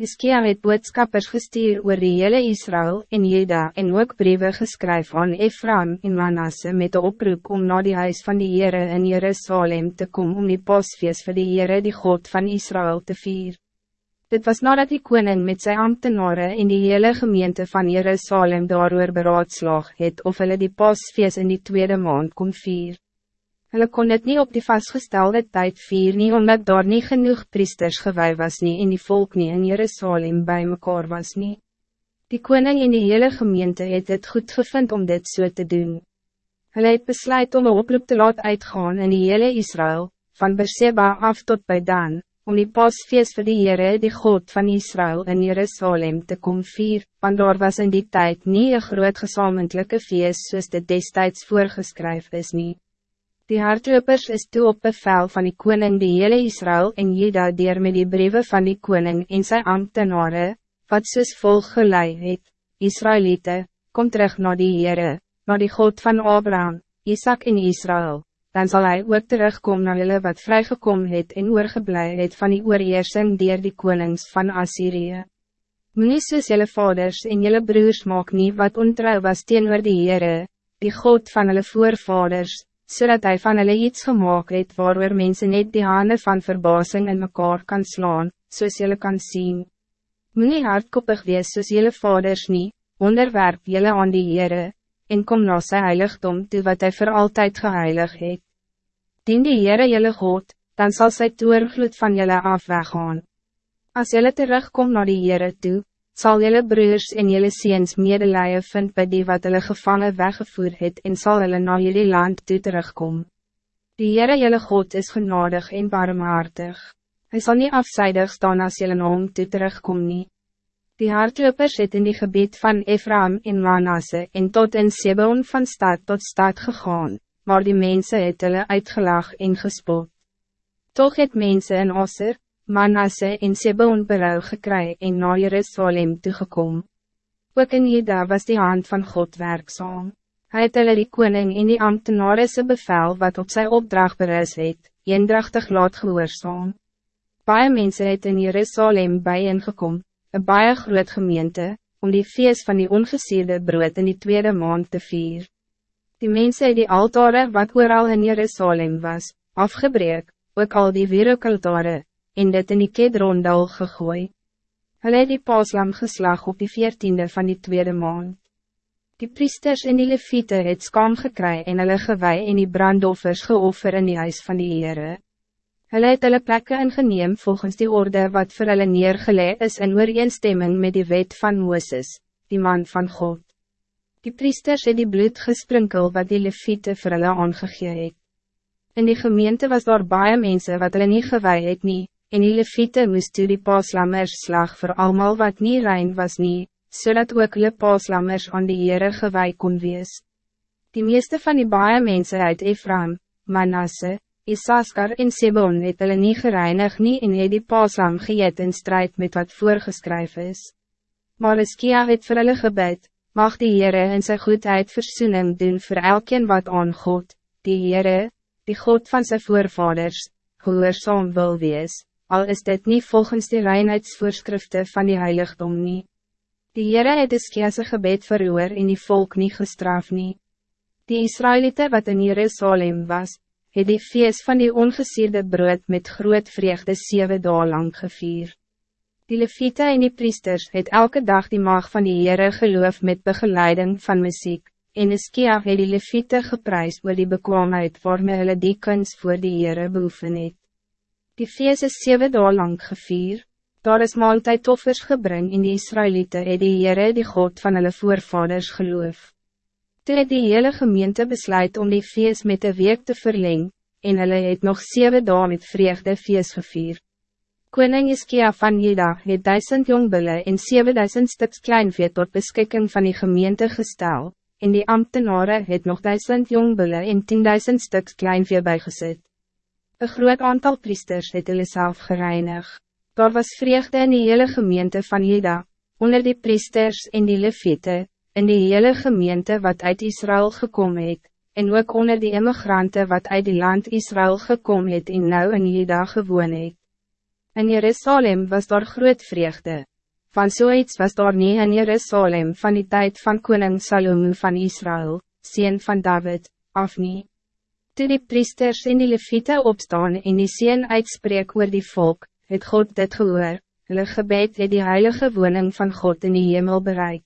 Hiskia het boodskappers gestuur oor die hele Israël en Jeda en ook briewe geskryf aan Ephraim en Manasse met de oproep om na die huis van die Heere in Jerusalem te komen om die pasfeest vir die Heere die God van Israël te vier. Dit was nadat die koning met zijn ambtenaren in die hele gemeente van Jerusalem daarover beraadslag het of hulle die pasfeest in die tweede maand kon vier. Hulle kon het niet op die vastgestelde tijd vier nie, omdat daar niet genoeg priesters gewij was nie en die volk nie in Jerusalem bij mekaar was nie. Die koning in die hele gemeente het het goed gevind om dit so te doen. Hulle het besluit om een oproep te laat uitgaan in die hele Israël, van Berseba af tot bij Dan, om die pasfeest vir die Heere, die God van Israël in Jerusalem te kom vier, want daar was in die tijd niet een groot gezamentlijke feest soos dit destijds voorgeskryf is niet. Die hardlopers is toe op bevel van die koning die hele Israël en Jeda dier met die brieven van die koning en sy ambtenaren, wat soos volg gelei het, Israëlieten, kom terug naar die Heere, naar die God van Abraham, Isaac en Israël, dan zal hij ook terugkomen naar julle wat vrygekom het en oorgeblij het van die oorheersing dier die konings van Assyrië. Moe soos julle vaders en julle broers maak nie wat ontrouw was teenoor die Heere, die God van hulle voorvaders, zodat hij van hulle iets gemaakt het waarover mensen net die handen van verbazing in mekaar kan slaan, soos jylle kan zien. Nie hardkoppig wees soos jylle vaders nie, onderwerp jylle aan die Heere, en kom na sy heiligdom toe wat hij voor altijd geheilig het. Dien die Heere jylle God, dan zal sy toervloed van jylle af weggaan. As jylle terugkom naar die Heere toe, zal jullie broers en jullie ziens medelijden vind bij die wat hulle gevangen weggevoerd het en zal hulle naar jullie land toe terugkom. Die Heere jullie God is genadig en barmhartig. Hij zal niet afzijdig staan als jullie naar hom toe terugkom nie. Die hardlopers het in die gebied van Ephraim en Manasse en tot in Sebon van stad tot stad gegaan, maar die mensen het hulle uitgelag en gespot. Toch het mensen in Osser, Manasse en Sebon berouw gekry en na Jerusalem toegekom. Ook in Jeda was die hand van God werkzaam. Hij het hulle die koning en die ambtenaresse bevel wat op zijn opdracht bereis het, eendrachtig laat gehoorzaam. Baie mense het in Jerusalem bijeengekom, een baie groot gemeente, om die feest van die ongesierde brood in die tweede maand te vier. Die mense het die altare wat ooral in Jerusalem was, afgebreek, ook al die wereldaltare, en dit in die kedrondal gegooi. Hulle het die paaslam geslag op die veertiende van die tweede maand. Die priesters en die leviete het skam gekry en hulle gewei en die brandoffers geoffer in die huis van die Heere. Hulle het hulle plekke ingeneem volgens die orde wat vir hulle neergeleg is in ooreenstemming met die wet van Mooses, die man van God. Die priesters het die bloed gesprinkel wat die leviete vir hulle aangegee het. In die gemeente was daar baie mense wat hulle nie gewei het nie, en die leviete moest toe die paaslammers slag voor allemaal wat niet rein was nie, zodat ook hulle paaslammers aan die Heere gewij kon wees. Die meeste van die baie mense uit Ephraim, Manasse, Isaskar en Sebon het hulle nie gereinig nie en het die paaslam geëet in strijd met wat voorgeskryf is. Maar Iskia het vir hulle gebed, mag die Heere in sy goedheid versoening doen voor elkeen wat aan God, die Heere, die God van zijn voorvaders, gehoorzaam wil wees al is dit niet volgens de reinheidsvoorschriften van die heiligdom nie. Die Heere het Iskiase gebed verhoor en die volk niet gestraf nie. Die Israëlieten wat in Jerusalem was, het die feest van die ongesierde brood met groot vreugde zeven dagen lang gevier. Die Levite en die priesters het elke dag die mag van die Heere geloof met begeleiding van muziek, en Iskia het die Levite geprijs oor die bekwaamheid waarmee hulle die kunst voor die Heere beoefen het. Die feest is zeven dagen lang gevier. Daar is maaltijd offers gebring in die Israëlieten het die Heere die God van hulle voorvaders geloof. Toe het die hele gemeente besluit om die feest met een week te verleng, en hulle het nog zeven dagen met vreugde feest gevier. Koning Iskia van Jeda het duisend jongbulle en 7000 stuks kleinvee tot beskikking van die gemeente gestel, en die ambtenaren het nog duisend jongbulle en 10.000 stuks kleinvee bijgezet. Een groot aantal priesters het hulle self gereinig. Daar was vreugde in die hele gemeente van Jeda, onder die priesters en die leviete, in die hele gemeente wat uit Israël gekomen het, en ook onder die immigranten wat uit die land Israël gekomen het en nou in Jeda gewoon het. In Jerusalem was daar groot vreugde. Van zoiets was daar niet in Jerusalem van die tijd van koning Salomo van Israël, sien van David, af nie. Toe die priesters en die leviete opstaan en die sien uitspreek oor die volk, het God dit gehoor, hulle gebed het die heilige woning van God in die hemel bereik.